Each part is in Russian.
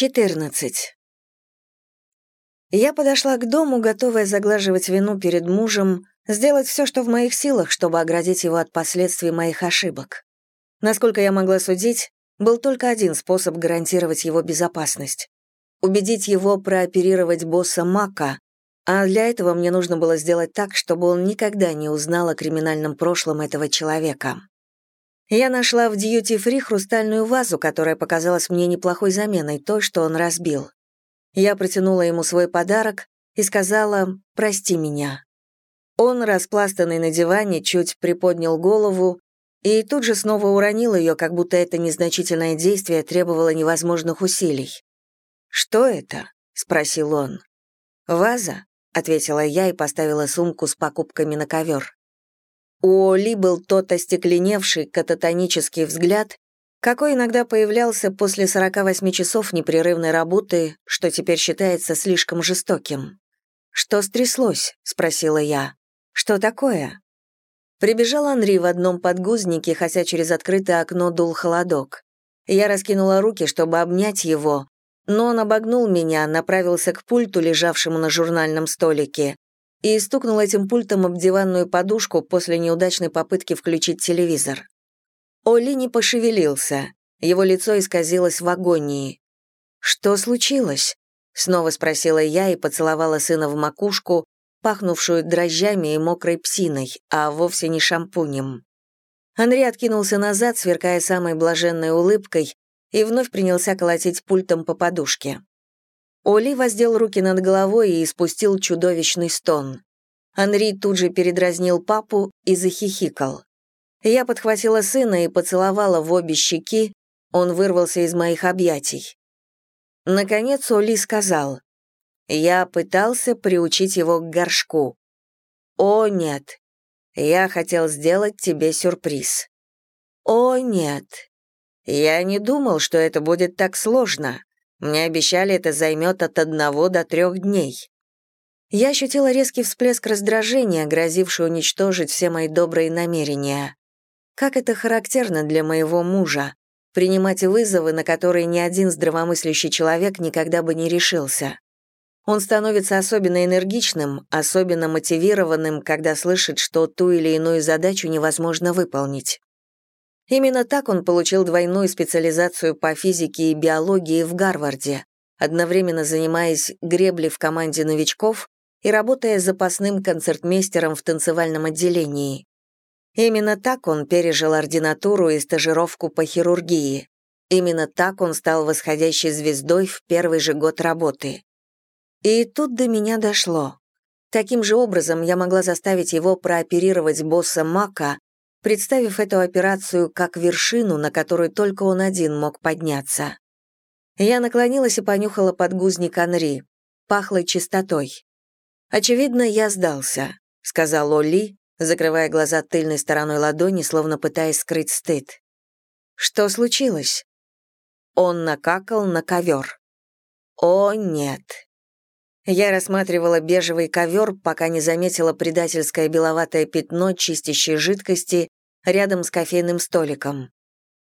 14. Я подошла к дому, готовая заглаживать вину перед мужем, сделать все, что в моих силах, чтобы оградить его от последствий моих ошибок. Насколько я могла судить, был только один способ гарантировать его безопасность. Убедить его прооперировать босса Мака, а для этого мне нужно было сделать так, чтобы он никогда не узнал о криминальном прошлом этого человека. Я нашла в дьюти-фри хрустальную вазу, которая показалась мне неплохой заменой той, что он разбил. Я протянула ему свой подарок и сказала «Прости меня». Он, распластанный на диване, чуть приподнял голову и тут же снова уронил ее, как будто это незначительное действие требовало невозможных усилий. «Что это?» — спросил он. «Ваза», — ответила я и поставила сумку с покупками на ковер. У Оли был тот остекленевший кататонический взгляд, какой иногда появлялся после 48 часов непрерывной работы, что теперь считается слишком жестоким. «Что стряслось?» — спросила я. «Что такое?» Прибежал Анри в одном подгузнике, хотя через открытое окно дул холодок. Я раскинула руки, чтобы обнять его, но он обогнул меня, направился к пульту, лежавшему на журнальном столике, и стукнул этим пультом об диванную подушку после неудачной попытки включить телевизор. Оли не пошевелился, его лицо исказилось в агонии. «Что случилось?» — снова спросила я и поцеловала сына в макушку, пахнувшую дрожжами и мокрой псиной, а вовсе не шампунем. Андрей откинулся назад, сверкая самой блаженной улыбкой, и вновь принялся колотить пультом по подушке. Оли воздел руки над головой и испустил чудовищный стон. Анри тут же передразнил папу и захихикал. Я подхватила сына и поцеловала в обе щеки, он вырвался из моих объятий. Наконец Оли сказал, «Я пытался приучить его к горшку». «О, нет, я хотел сделать тебе сюрприз». «О, нет, я не думал, что это будет так сложно. Мне обещали, это займет от одного до трех дней. Я ощутила резкий всплеск раздражения, грозивший уничтожить все мои добрые намерения. Как это характерно для моего мужа — принимать вызовы, на которые ни один здравомыслящий человек никогда бы не решился. Он становится особенно энергичным, особенно мотивированным, когда слышит, что ту или иную задачу невозможно выполнить. Именно так он получил двойную специализацию по физике и биологии в Гарварде, одновременно занимаясь греблей в команде новичков и работая запасным концертмейстером в танцевальном отделении. Именно так он пережил ординатуру и стажировку по хирургии. Именно так он стал восходящей звездой в первый же год работы. И тут до меня дошло. Таким же образом я могла заставить его прооперировать босса Мака, представив эту операцию как вершину, на которую только он один мог подняться. Я наклонилась и понюхала подгузник Анри. Пахло чистотой. «Очевидно, я сдался», — сказал Оли, закрывая глаза тыльной стороной ладони, словно пытаясь скрыть стыд. «Что случилось?» Он накакал на ковер. «О, нет». Я рассматривала бежевый ковер, пока не заметила предательское беловатое пятно чистящей жидкости рядом с кофейным столиком.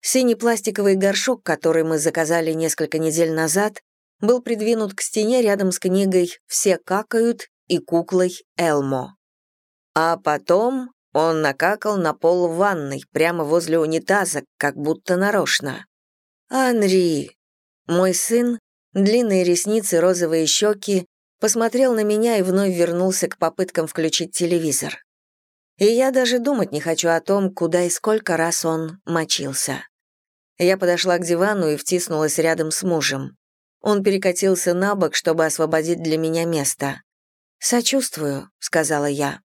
Синий пластиковый горшок, который мы заказали несколько недель назад, был придвинут к стене рядом с книгой «Все какают» и куклой Элмо. А потом он накакал на пол ванной, прямо возле унитаза, как будто нарочно. «Анри!» Мой сын, длинные ресницы, розовые щеки, посмотрел на меня и вновь вернулся к попыткам включить телевизор. И я даже думать не хочу о том, куда и сколько раз он мочился. Я подошла к дивану и втиснулась рядом с мужем. Он перекатился на бок, чтобы освободить для меня место. «Сочувствую», — сказала я.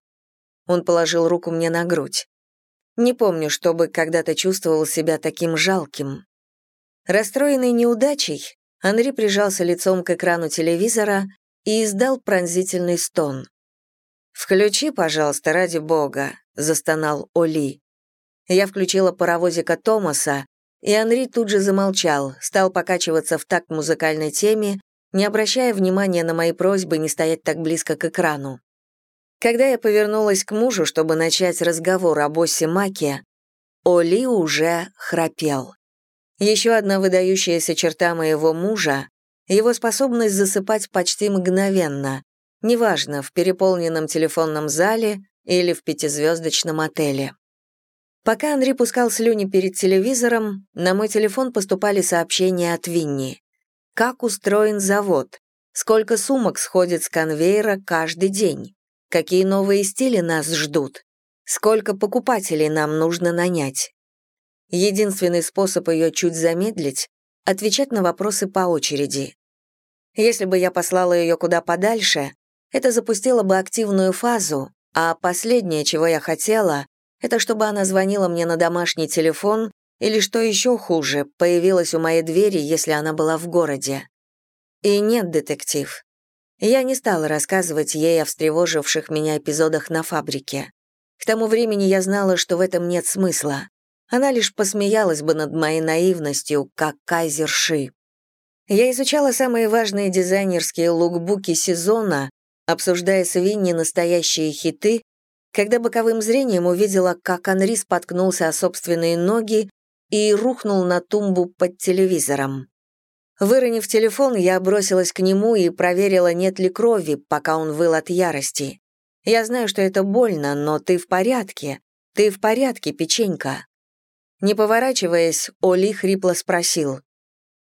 Он положил руку мне на грудь. Не помню, чтобы когда-то чувствовал себя таким жалким. Расстроенный неудачей, Анри прижался лицом к экрану телевизора и издал пронзительный стон. «Включи, пожалуйста, ради бога», — застонал Оли. Я включила паровозика Томаса, и Анри тут же замолчал, стал покачиваться в такт музыкальной теме, не обращая внимания на мои просьбы не стоять так близко к экрану. Когда я повернулась к мужу, чтобы начать разговор о боссе Маке, Оли уже храпел. Еще одна выдающаяся черта моего мужа его способность засыпать почти мгновенно, неважно, в переполненном телефонном зале или в пятизвездочном отеле. Пока Андрей пускал слюни перед телевизором, на мой телефон поступали сообщения от Винни. Как устроен завод? Сколько сумок сходит с конвейера каждый день? Какие новые стили нас ждут? Сколько покупателей нам нужно нанять? Единственный способ ее чуть замедлить — отвечать на вопросы по очереди. Если бы я послала ее куда подальше, это запустило бы активную фазу, а последнее, чего я хотела, это чтобы она звонила мне на домашний телефон или, что еще хуже, появилась у моей двери, если она была в городе. И нет, детектив. Я не стала рассказывать ей о встревоживших меня эпизодах на фабрике. К тому времени я знала, что в этом нет смысла. Она лишь посмеялась бы над моей наивностью, как кайзерши. Я изучала самые важные дизайнерские лукбуки сезона, обсуждая с Винни настоящие хиты, когда боковым зрением увидела, как Анри споткнулся о собственные ноги и рухнул на тумбу под телевизором. Выронив телефон, я бросилась к нему и проверила, нет ли крови, пока он выл от ярости. Я знаю, что это больно, но ты в порядке. Ты в порядке, печенька. Не поворачиваясь, Оли хрипло спросил.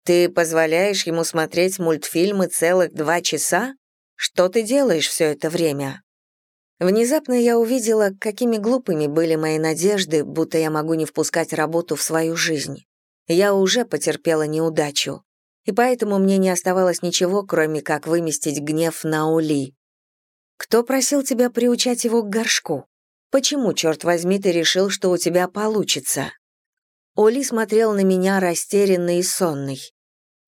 «Ты позволяешь ему смотреть мультфильмы целых два часа? Что ты делаешь все это время?» Внезапно я увидела, какими глупыми были мои надежды, будто я могу не впускать работу в свою жизнь. Я уже потерпела неудачу, и поэтому мне не оставалось ничего, кроме как выместить гнев на Оли. «Кто просил тебя приучать его к горшку? Почему, черт возьми, ты решил, что у тебя получится?» Оли смотрел на меня растерянный и сонный.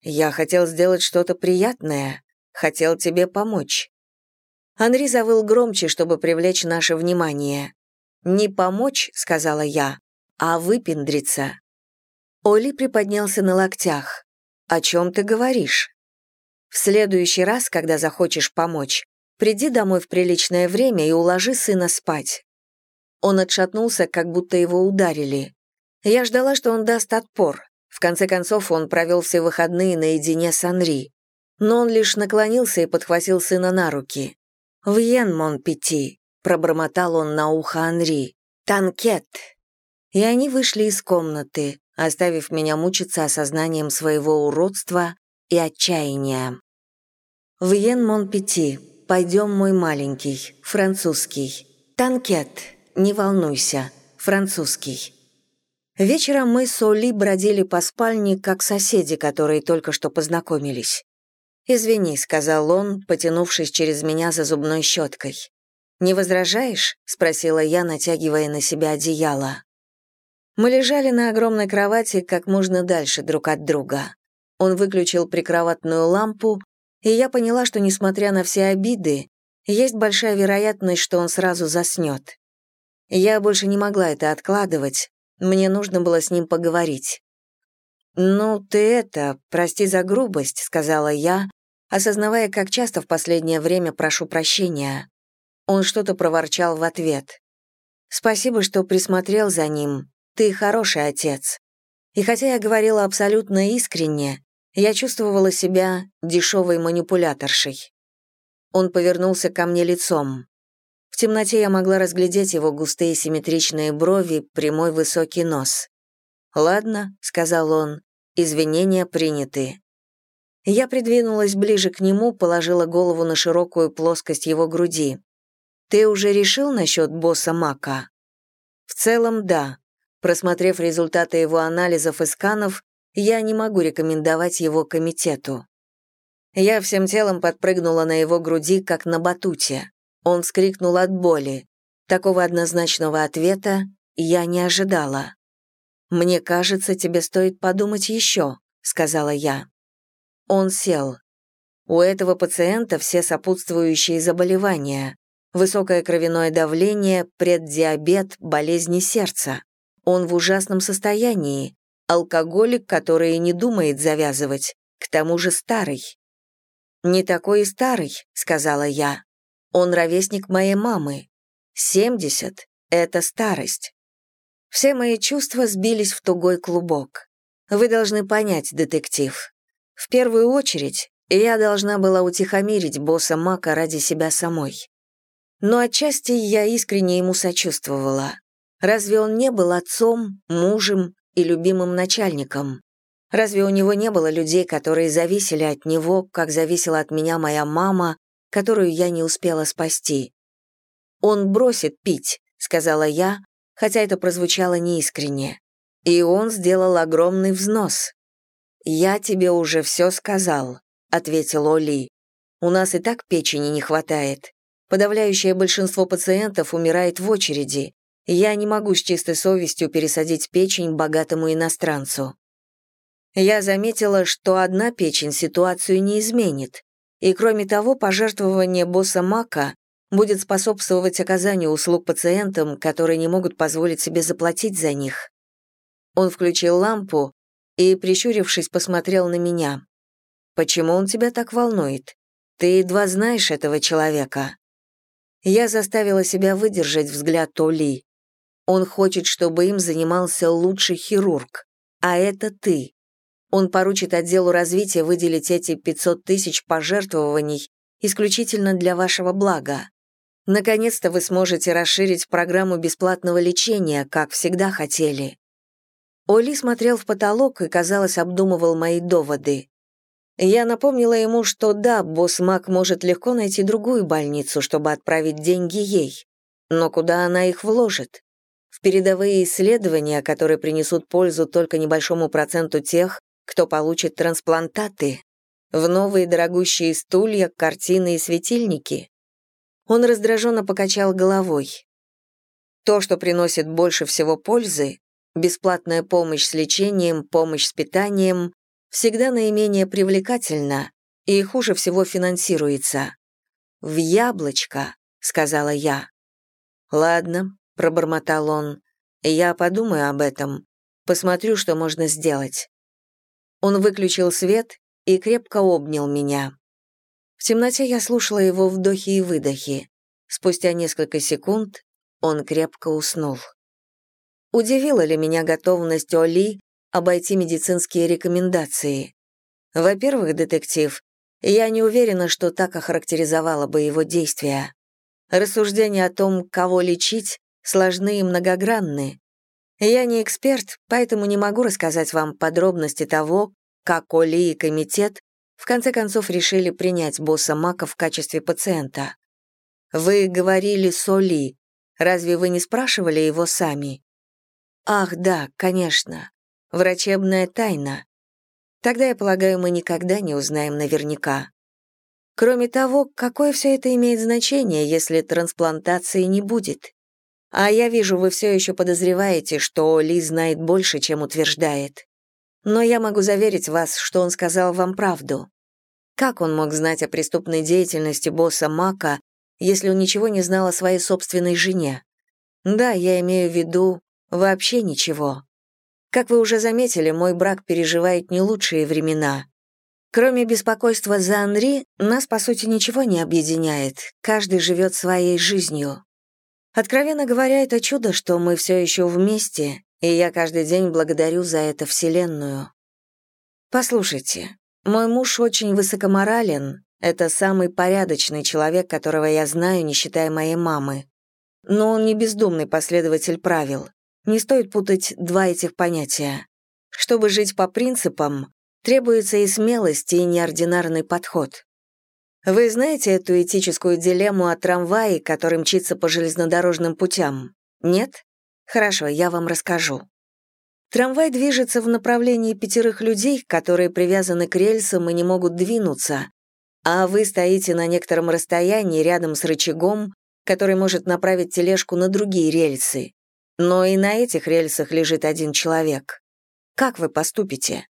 «Я хотел сделать что-то приятное, хотел тебе помочь». Анри завыл громче, чтобы привлечь наше внимание. «Не помочь», — сказала я, — «а выпендриться». Оли приподнялся на локтях. «О чем ты говоришь?» «В следующий раз, когда захочешь помочь, приди домой в приличное время и уложи сына спать». Он отшатнулся, как будто его ударили. Я ждала, что он даст отпор. В конце концов, он провел все выходные наедине с Анри. Но он лишь наклонился и подхватил сына на руки. «Вьен, мон пяти», — пробормотал он на ухо Анри. «Танкет». И они вышли из комнаты, оставив меня мучиться осознанием своего уродства и отчаяния. «Вьен, мон пяти, пойдем, мой маленький, французский. Танкет, не волнуйся, французский». Вечером мы с Оли бродили по спальне, как соседи, которые только что познакомились. «Извини», — сказал он, потянувшись через меня за зубной щеткой. «Не возражаешь?» — спросила я, натягивая на себя одеяло. Мы лежали на огромной кровати как можно дальше друг от друга. Он выключил прикроватную лампу, и я поняла, что, несмотря на все обиды, есть большая вероятность, что он сразу заснет. Я больше не могла это откладывать, мне нужно было с ним поговорить. «Ну, ты это, прости за грубость», — сказала я, осознавая, как часто в последнее время прошу прощения. Он что-то проворчал в ответ. «Спасибо, что присмотрел за ним. Ты хороший отец». И хотя я говорила абсолютно искренне, я чувствовала себя дешевой манипуляторшей. Он повернулся ко мне лицом. В темноте я могла разглядеть его густые симметричные брови, прямой высокий нос. «Ладно», — сказал он, — «извинения приняты». Я придвинулась ближе к нему, положила голову на широкую плоскость его груди. «Ты уже решил насчет босса Мака?» «В целом, да. Просмотрев результаты его анализов и сканов, я не могу рекомендовать его комитету». Я всем телом подпрыгнула на его груди, как на батуте. Он вскрикнул от боли. Такого однозначного ответа я не ожидала. «Мне кажется, тебе стоит подумать еще», — сказала я. Он сел. У этого пациента все сопутствующие заболевания. Высокое кровяное давление, преддиабет, болезни сердца. Он в ужасном состоянии. Алкоголик, который не думает завязывать. К тому же старый. «Не такой и старый», — сказала я. «Он ровесник моей мамы. Семьдесят — это старость». Все мои чувства сбились в тугой клубок. Вы должны понять, детектив. В первую очередь, я должна была утихомирить босса Мака ради себя самой. Но отчасти я искренне ему сочувствовала. Разве он не был отцом, мужем и любимым начальником? Разве у него не было людей, которые зависели от него, как зависела от меня моя мама, которую я не успела спасти? «Он бросит пить», — сказала я, хотя это прозвучало неискренне. И он сделал огромный взнос. «Я тебе уже все сказал», — ответил Оли. «У нас и так печени не хватает. Подавляющее большинство пациентов умирает в очереди. Я не могу с чистой совестью пересадить печень богатому иностранцу». Я заметила, что одна печень ситуацию не изменит. И кроме того, пожертвование босса Мака будет способствовать оказанию услуг пациентам, которые не могут позволить себе заплатить за них. Он включил лампу и, прищурившись, посмотрел на меня. «Почему он тебя так волнует? Ты едва знаешь этого человека». Я заставила себя выдержать взгляд Толи. Он хочет, чтобы им занимался лучший хирург, а это ты. Он поручит отделу развития выделить эти 500 тысяч пожертвований исключительно для вашего блага. Наконец-то вы сможете расширить программу бесплатного лечения, как всегда хотели. Оли смотрел в потолок и, казалось, обдумывал мои доводы. Я напомнила ему, что да, босс Мак может легко найти другую больницу, чтобы отправить деньги ей. Но куда она их вложит? В передовые исследования, которые принесут пользу только небольшому проценту тех, кто получит трансплантаты, в новые дорогущие стулья, картины и светильники. Он раздраженно покачал головой. То, что приносит больше всего пользы, бесплатная помощь с лечением, помощь с питанием всегда наименее привлекательна и хуже всего финансируется. «В яблочко», — сказала я. «Ладно», — пробормотал он, — «я подумаю об этом, посмотрю, что можно сделать». Он выключил свет и крепко обнял меня. В темноте я слушала его вдохи и выдохи. Спустя несколько секунд он крепко уснул. Удивила ли меня готовность Оли обойти медицинские рекомендации? Во-первых, детектив, я не уверена, что так охарактеризовала бы его действия. Рассуждения о том, кого лечить, сложны и многогранны. Я не эксперт, поэтому не могу рассказать вам подробности того, как Оли и комитет в конце концов решили принять босса Мака в качестве пациента. Вы говорили с Оли. Разве вы не спрашивали его сами? Ах, да, конечно. Врачебная тайна. Тогда, я полагаю, мы никогда не узнаем наверняка. Кроме того, какое все это имеет значение, если трансплантации не будет? А я вижу, вы все еще подозреваете, что Ли знает больше, чем утверждает. Но я могу заверить вас, что он сказал вам правду. Как он мог знать о преступной деятельности босса Мака, если он ничего не знал о своей собственной жене? Да, я имею в виду Вообще ничего. Как вы уже заметили, мой брак переживает не лучшие времена. Кроме беспокойства за Анри, нас, по сути, ничего не объединяет. Каждый живет своей жизнью. Откровенно говоря, это чудо, что мы все еще вместе, и я каждый день благодарю за это Вселенную. Послушайте, мой муж очень высокоморален, это самый порядочный человек, которого я знаю, не считая моей мамы. Но он не бездумный последователь правил. Не стоит путать два этих понятия. Чтобы жить по принципам, требуется и смелость, и неординарный подход. Вы знаете эту этическую дилемму о трамвае, который мчится по железнодорожным путям? Нет? Хорошо, я вам расскажу. Трамвай движется в направлении пятерых людей, которые привязаны к рельсам и не могут двинуться, а вы стоите на некотором расстоянии рядом с рычагом, который может направить тележку на другие рельсы. Но и на этих рельсах лежит один человек. Как вы поступите?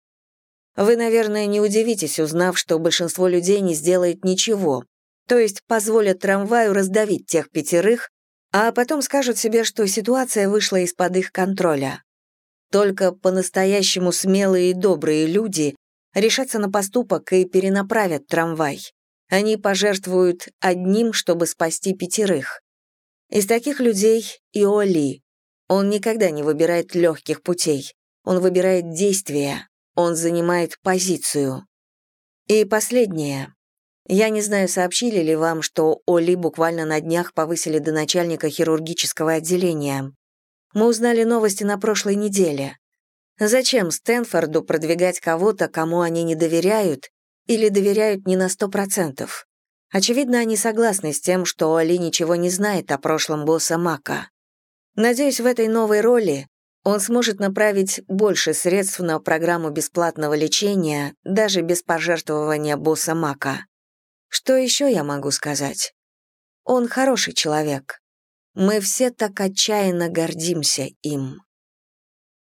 Вы, наверное, не удивитесь, узнав, что большинство людей не сделает ничего, то есть позволят трамваю раздавить тех пятерых, а потом скажут себе, что ситуация вышла из-под их контроля. Только по-настоящему смелые и добрые люди решатся на поступок и перенаправят трамвай. Они пожертвуют одним, чтобы спасти пятерых. Из таких людей и Оли, он никогда не выбирает легких путей. Он выбирает действия. Он занимает позицию. И последнее. Я не знаю, сообщили ли вам, что Оли буквально на днях повысили до начальника хирургического отделения. Мы узнали новости на прошлой неделе. Зачем Стэнфорду продвигать кого-то, кому они не доверяют, или доверяют не на сто процентов? Очевидно, они согласны с тем, что Оли ничего не знает о прошлом босса Мака. Надеюсь, в этой новой роли он сможет направить больше средств на программу бесплатного лечения, даже без пожертвования босса Мака. Что еще я могу сказать? Он хороший человек. Мы все так отчаянно гордимся им.